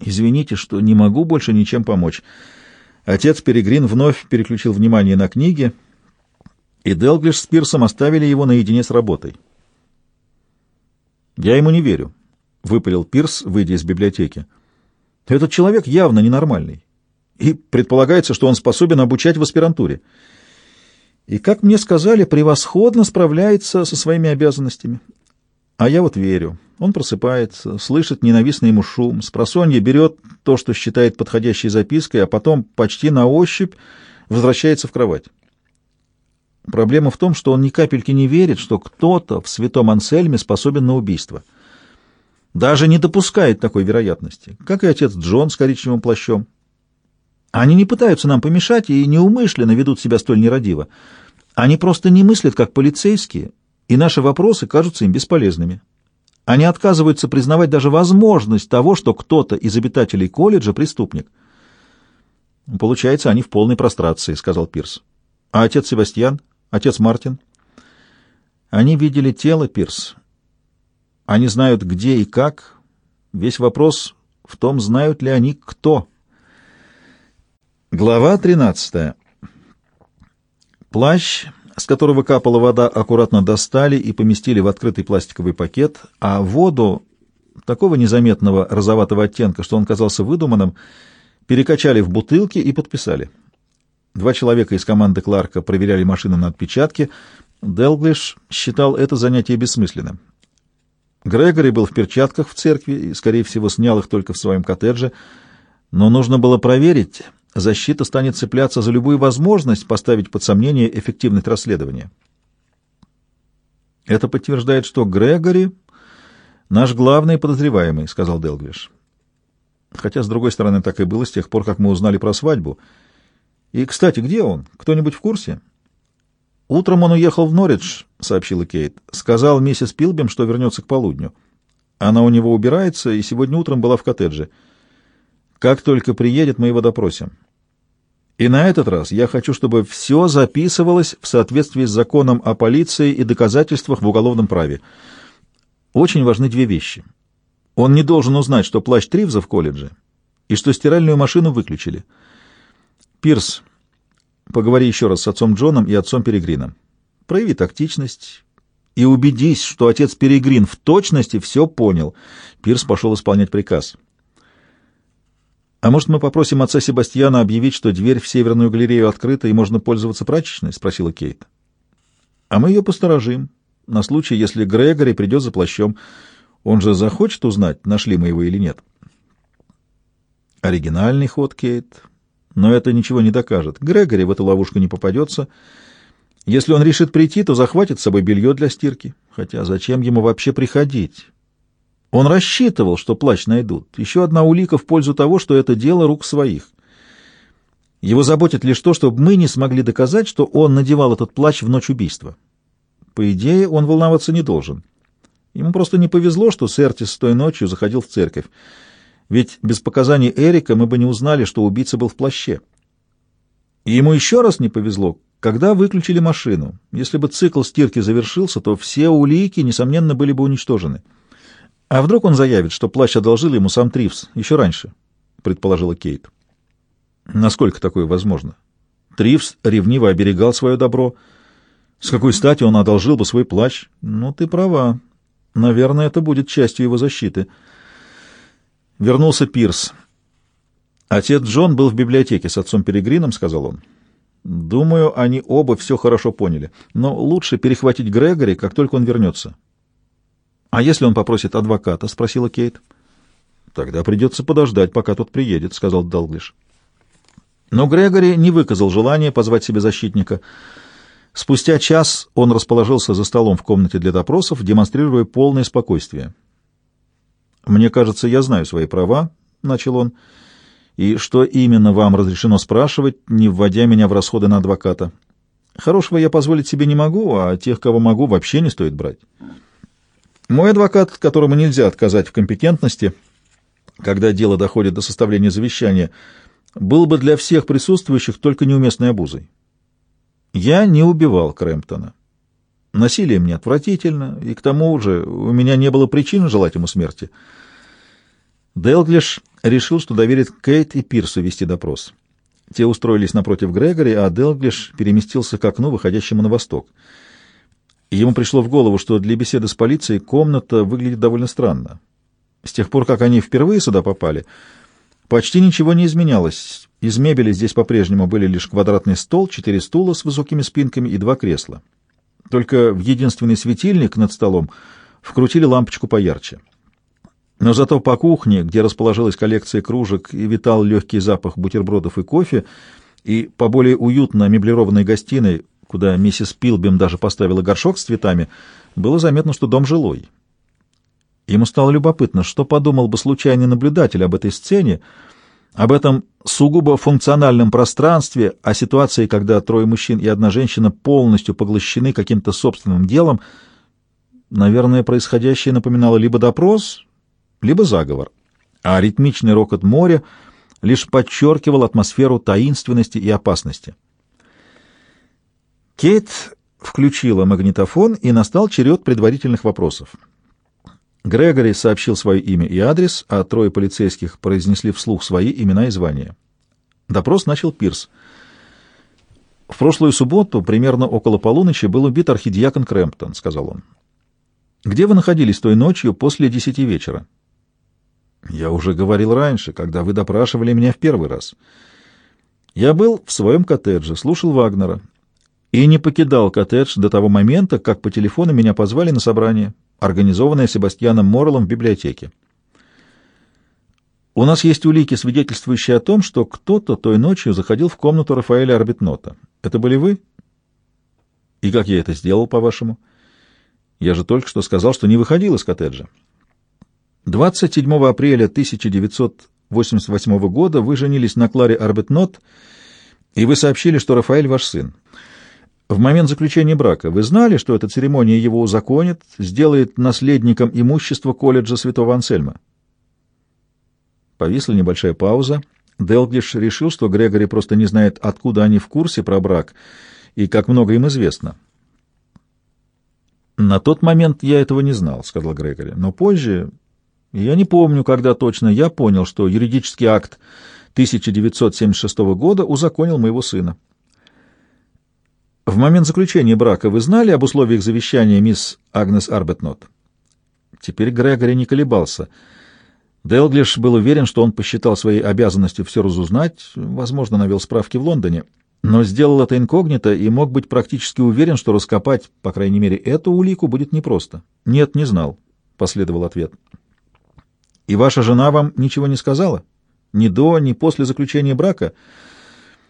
Извините, что не могу больше ничем помочь. Отец Перегрин вновь переключил внимание на книги, и Делглиш с Пирсом оставили его наедине с работой. «Я ему не верю», — выпалил Пирс, выйдя из библиотеки. «Этот человек явно ненормальный, и предполагается, что он способен обучать в аспирантуре. И, как мне сказали, превосходно справляется со своими обязанностями. А я вот верю. Он просыпается, слышит ненавистный ему шум, с просонья берет то, что считает подходящей запиской, а потом почти на ощупь возвращается в кровать. Проблема в том, что он ни капельки не верит, что кто-то в святом Ансельме способен на убийство. Даже не допускает такой вероятности, как и отец Джон с коричневым плащом. Они не пытаются нам помешать и неумышленно ведут себя столь нерадиво. Они просто не мыслят, как полицейские, и наши вопросы кажутся им бесполезными. Они отказываются признавать даже возможность того, что кто-то из обитателей колледжа преступник. «Получается, они в полной прострации», — сказал Пирс. «А отец Себастьян? Отец Мартин?» «Они видели тело, Пирс. Они знают, где и как. Весь вопрос в том, знают ли они, кто». Глава 13. Плащ, с которого капала вода, аккуратно достали и поместили в открытый пластиковый пакет, а воду, такого незаметного розоватого оттенка, что он казался выдуманным, перекачали в бутылки и подписали. Два человека из команды Кларка проверяли машины на отпечатки. Делглиш считал это занятие бессмысленным. Грегори был в перчатках в церкви и, скорее всего, снял их только в своем коттедже, но нужно было проверить, защита станет цепляться за любую возможность поставить под сомнение эффективность расследования. «Это подтверждает, что Грегори — наш главный подозреваемый», — сказал Делглиш. «Хотя, с другой стороны, так и было с тех пор, как мы узнали про свадьбу. И, кстати, где он? Кто-нибудь в курсе?» «Утром он уехал в Норридж», — сообщила Кейт. «Сказал миссис Пилбем, что вернется к полудню. Она у него убирается, и сегодня утром была в коттедже. Как только приедет, мы его допросим». И на этот раз я хочу, чтобы все записывалось в соответствии с законом о полиции и доказательствах в уголовном праве. Очень важны две вещи. Он не должен узнать, что плащ Тривза в колледже и что стиральную машину выключили. Пирс, поговори еще раз с отцом Джоном и отцом Перегрином. Прояви тактичность и убедись, что отец Перегрин в точности все понял. Пирс пошел исполнять приказ. «А может, мы попросим отца Себастьяна объявить, что дверь в северную галерею открыта и можно пользоваться прачечной?» — спросила Кейт. «А мы ее посторожим, на случай, если Грегори придет за плащом. Он же захочет узнать, нашли мы его или нет». Оригинальный ход, Кейт, но это ничего не докажет. Грегори в эту ловушку не попадется. Если он решит прийти, то захватит с собой белье для стирки. Хотя зачем ему вообще приходить? Он рассчитывал, что плащ найдут. Еще одна улика в пользу того, что это дело рук своих. Его заботит лишь то, чтобы мы не смогли доказать, что он надевал этот плащ в ночь убийства. По идее, он волноваться не должен. Ему просто не повезло, что Сертис той ночью заходил в церковь. Ведь без показаний Эрика мы бы не узнали, что убийца был в плаще. И ему еще раз не повезло, когда выключили машину. Если бы цикл стирки завершился, то все улики, несомненно, были бы уничтожены. А вдруг он заявит, что плащ одолжил ему сам Тривс еще раньше, предположила Кейт. Насколько такое возможно? Тривс ревниво оберегал свое добро. С какой стати он одолжил бы свой плащ? Ну, ты права. Наверное, это будет частью его защиты. Вернулся Пирс. Отец Джон был в библиотеке с отцом Перегрином, сказал он. Думаю, они оба все хорошо поняли. Но лучше перехватить Грегори, как только он вернется. «А если он попросит адвоката?» — спросила Кейт. «Тогда придется подождать, пока тот приедет», — сказал Далглиш. Но Грегори не выказал желания позвать себе защитника. Спустя час он расположился за столом в комнате для допросов, демонстрируя полное спокойствие. «Мне кажется, я знаю свои права», — начал он, — «и что именно вам разрешено спрашивать, не вводя меня в расходы на адвоката. Хорошего я позволить себе не могу, а тех, кого могу, вообще не стоит брать». Мой адвокат, которому нельзя отказать в компетентности, когда дело доходит до составления завещания, был бы для всех присутствующих только неуместной обузой. Я не убивал Крэмптона. Насилие мне отвратительно, и к тому же у меня не было причин желать ему смерти. Делглиш решил, что доверит Кейт и Пирсу вести допрос. Те устроились напротив Грегори, а Делглиш переместился к окну, выходящему на восток. Ему пришло в голову, что для беседы с полицией комната выглядит довольно странно. С тех пор, как они впервые сюда попали, почти ничего не изменялось. Из мебели здесь по-прежнему были лишь квадратный стол, четыре стула с высокими спинками и два кресла. Только в единственный светильник над столом вкрутили лампочку поярче. Но зато по кухне, где расположилась коллекция кружек и витал легкий запах бутербродов и кофе, и по более уютно меблированной гостиной, куда миссис Пилбим даже поставила горшок с цветами, было заметно, что дом жилой. Ему стало любопытно, что подумал бы случайный наблюдатель об этой сцене, об этом сугубо функциональном пространстве, о ситуации, когда трое мужчин и одна женщина полностью поглощены каким-то собственным делом. Наверное, происходящее напоминало либо допрос, либо заговор, а ритмичный рокот моря лишь подчеркивал атмосферу таинственности и опасности. Кейт включила магнитофон, и настал черед предварительных вопросов. Грегори сообщил свое имя и адрес, а трое полицейских произнесли вслух свои имена и звания. Допрос начал Пирс. «В прошлую субботу, примерно около полуночи, был убит архидиакон Крэмптон», — сказал он. «Где вы находились той ночью после десяти вечера?» Я уже говорил раньше, когда вы допрашивали меня в первый раз. Я был в своем коттедже, слушал Вагнера и не покидал коттедж до того момента, как по телефону меня позвали на собрание, организованное Себастьяном Моррелом в библиотеке. У нас есть улики, свидетельствующие о том, что кто-то той ночью заходил в комнату Рафаэля Арбитнота. Это были вы? И как я это сделал, по-вашему? Я же только что сказал, что не выходил из коттеджа. 27 апреля 1988 года вы женились на Кларе Арбетнот, и вы сообщили, что Рафаэль ваш сын. В момент заключения брака вы знали, что эта церемония его узаконит, сделает наследником имущества колледжа Святого Ансельма? Повисла небольшая пауза. Делглиш решил, что Грегори просто не знает, откуда они в курсе про брак и как много им известно. «На тот момент я этого не знал», — сказал Грегори, — «но позже, я не помню, когда точно я понял, что юридический акт 1976 года узаконил моего сына. В момент заключения брака вы знали об условиях завещания мисс Агнес Арбетнот? Теперь Грегори не колебался. Делглиш был уверен, что он посчитал своей обязанностью все разузнать, возможно, навел справки в Лондоне, но сделал это инкогнито и мог быть практически уверен, что раскопать, по крайней мере, эту улику будет непросто. «Нет, не знал», — последовал ответ. И ваша жена вам ничего не сказала? Ни до, ни после заключения брака?